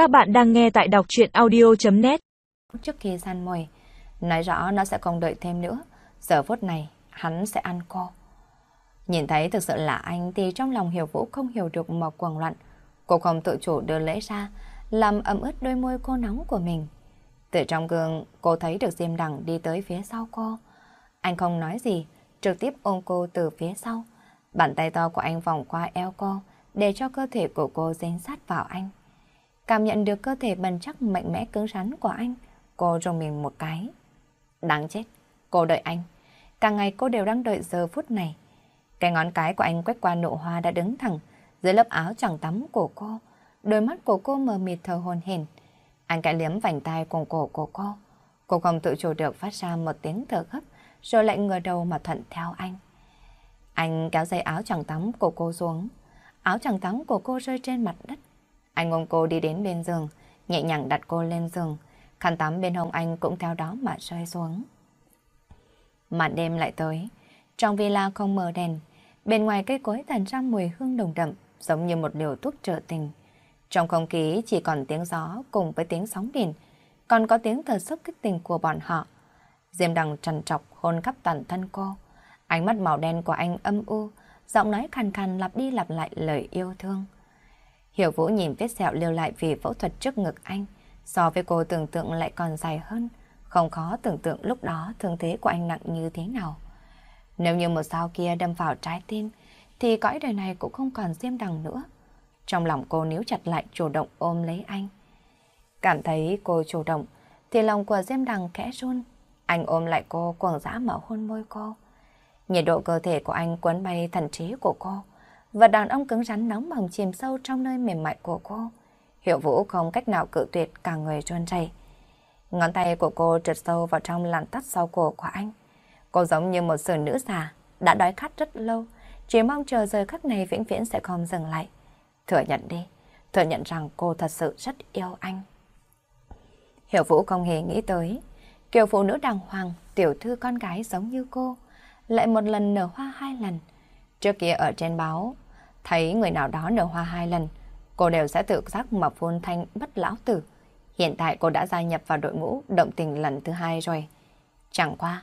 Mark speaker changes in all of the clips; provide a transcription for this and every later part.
Speaker 1: Các bạn đang nghe tại đọc chuyện audio.net
Speaker 2: Trước khi gian mồi, nói rõ nó sẽ không đợi thêm nữa. Giờ phút này, hắn sẽ ăn cô. Nhìn thấy thực sự là anh thì trong lòng Hiểu Vũ không hiểu được một quần loạn. Cô không tự chủ đưa lễ ra, làm ấm ướt đôi môi cô nóng của mình. Từ trong gương, cô thấy được Diêm Đằng đi tới phía sau cô. Anh không nói gì, trực tiếp ôm cô từ phía sau. Bàn tay to của anh vòng qua eo cô, để cho cơ thể của cô dính sát vào anh. Cảm nhận được cơ thể bần chắc mạnh mẽ cứng rắn của anh, cô rùng mình một cái. Đáng chết, cô đợi anh. Càng ngày cô đều đang đợi giờ phút này. Cái ngón cái của anh quét qua nụ hoa đã đứng thẳng dưới lớp áo chẳng tắm của cô. Đôi mắt của cô mờ mịt thờ hồn hển. Anh cãi liếm vành tay cùng cổ của cô. Cô không tự chủ được phát ra một tiếng thở gấp, rồi lại ngửa đầu mà thuận theo anh. Anh kéo dây áo chẳng tắm của cô xuống. Áo chẳng tắm của cô rơi trên mặt đất. Anh ôm cô đi đến bên giường, nhẹ nhàng đặt cô lên giường. Khăn tắm bên hông anh cũng theo đó mà rơi xuống. Màn đêm lại tới. Trong villa không mở đèn. Bên ngoài cây cối tàn ra mùi hương đồng đậm, giống như một liều thuốc trợ tình. Trong không khí chỉ còn tiếng gió cùng với tiếng sóng biển, còn có tiếng thở sức kích tình của bọn họ. Diêm đằng trần trọc hôn khắp toàn thân cô. Ánh mắt màu đen của anh âm u, giọng nói khàn khàn lặp đi lặp lại lời yêu thương. Hiểu Vũ nhìn vết sẹo lưu lại vì phẫu thuật trước ngực anh, so với cô tưởng tượng lại còn dài hơn, không khó tưởng tượng lúc đó thương thế của anh nặng như thế nào. Nếu như một sao kia đâm vào trái tim, thì cõi đời này cũng không còn diêm đằng nữa. Trong lòng cô níu chặt lại chủ động ôm lấy anh. Cảm thấy cô chủ động, thì lòng của diêm đằng khẽ run. Anh ôm lại cô cuồng dã mở hôn môi cô. Nhiệt độ cơ thể của anh cuốn bay thần trí của cô. Và đàn ông cứng rắn nóng bỏng chìm sâu trong nơi mềm mại của cô. Hiệu Vũ không cách nào cự tuyệt cả người run chảy. Ngón tay của cô trượt sâu vào trong làn tắt sau cổ của anh. Cô giống như một sự nữ già, đã đói khát rất lâu, chỉ mong chờ giờ khắc này vĩnh viễn sẽ không dừng lại. Thừa nhận đi, thừa nhận rằng cô thật sự rất yêu anh. Hiểu Vũ không hề nghĩ tới, kiểu phụ nữ đàng hoàng, tiểu thư con gái giống như cô, lại một lần nở hoa hai lần. Trước kia ở trên báo, thấy người nào đó nở hoa hai lần, cô đều sẽ tự giác mà phun thanh bất lão tử. Hiện tại cô đã gia nhập vào đội ngũ động tình lần thứ hai rồi. Chẳng qua,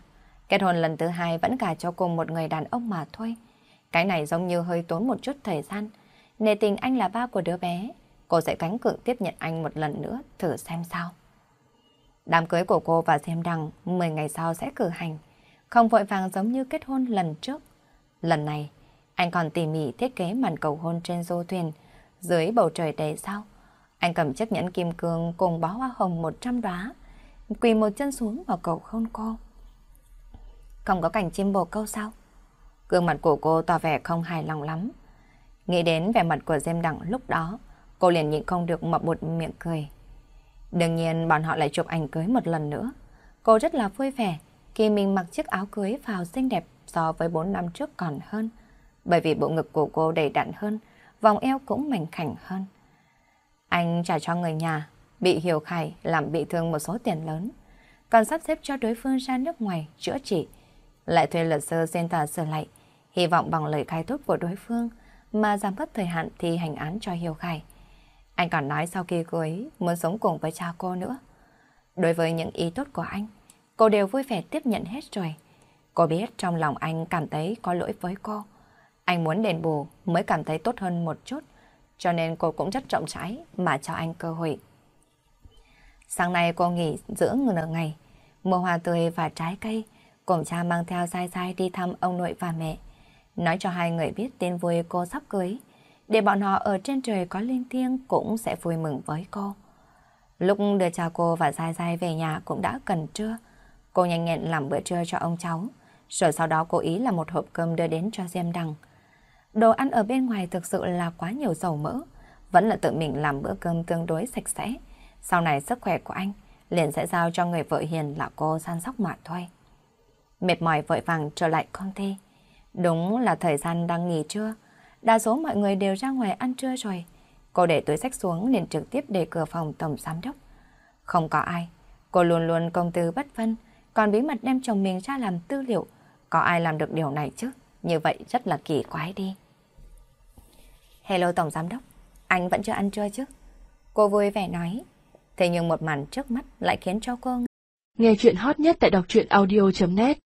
Speaker 2: kết hôn lần thứ hai vẫn cả cho cùng một người đàn ông mà thôi. Cái này giống như hơi tốn một chút thời gian. Nề tình anh là ba của đứa bé, cô sẽ cánh cự tiếp nhận anh một lần nữa thử xem sao. Đám cưới của cô và xem Đằng 10 ngày sau sẽ cử hành, không vội vàng giống như kết hôn lần trước. Lần này, anh còn tỉ mỉ thiết kế màn cầu hôn trên du thuyền, dưới bầu trời đầy sao. Anh cầm chiếc nhẫn kim cương cùng bó hoa hồng 100 đóa, quỳ một chân xuống vào cầu hôn cô. Không có cảnh chim bồ câu sao? Gương mặt của cô tỏ vẻ không hài lòng lắm. Nghĩ đến vẻ mặt của Diêm đặng lúc đó, cô liền nhịn không được mập một miệng cười. Đương nhiên bọn họ lại chụp ảnh cưới một lần nữa. Cô rất là vui vẻ khi mình mặc chiếc áo cưới vào xinh đẹp so với 4 năm trước còn hơn. Bởi vì bộ ngực của cô đầy đặn hơn, vòng eo cũng mảnh khảnh hơn. Anh trả cho người nhà, bị Hiểu Khải làm bị thương một số tiền lớn. Còn sắp xếp cho đối phương ra nước ngoài chữa trị. Lại thuê luật sư xin tòa sửa lại, hy vọng bằng lời khai thúc của đối phương mà giảm bớt thời hạn thi hành án cho Hiểu Khải. Anh còn nói sau khi ấy muốn sống cùng với cha cô nữa. Đối với những ý tốt của anh, cô đều vui vẻ tiếp nhận hết rồi. Cô biết trong lòng anh cảm thấy có lỗi với cô. Anh muốn đền bù mới cảm thấy tốt hơn một chút, cho nên cô cũng rất trọng trái mà cho anh cơ hội. Sáng nay cô nghỉ giữa nửa ngày, mua hoa tươi và trái cây, cùng cha mang theo sai sai đi thăm ông nội và mẹ. Nói cho hai người biết tin vui cô sắp cưới, để bọn họ ở trên trời có linh thiêng cũng sẽ vui mừng với cô. Lúc đưa cha cô và giai giai về nhà cũng đã cần trưa. Cô nhanh nhẹn làm bữa trưa cho ông cháu, rồi sau đó cố ý là một hộp cơm đưa đến cho Diêm Đằng. Đồ ăn ở bên ngoài thực sự là quá nhiều dầu mỡ, vẫn là tự mình làm bữa cơm tương đối sạch sẽ. Sau này sức khỏe của anh liền sẽ giao cho người vợ hiền là cô săn sóc mà thôi. Mệt mỏi vội vàng trở lại công ty. Đúng là thời gian đang nghỉ trưa, đa số mọi người đều ra ngoài ăn trưa rồi. Cô để túi sách xuống liền trực tiếp để cửa phòng tổng giám đốc. Không có ai, cô luôn luôn công tư bất phân, còn bí mật đem chồng mình ra làm tư liệu. Có ai làm được điều này chứ? Như vậy rất là kỳ quái đi. Hello tổng giám đốc, anh vẫn chưa ăn trưa chứ? Cô vui vẻ nói. Thế nhưng một màn trước mắt lại khiến cho cô
Speaker 1: Nghe chuyện hot nhất tại đọc truyện audio.net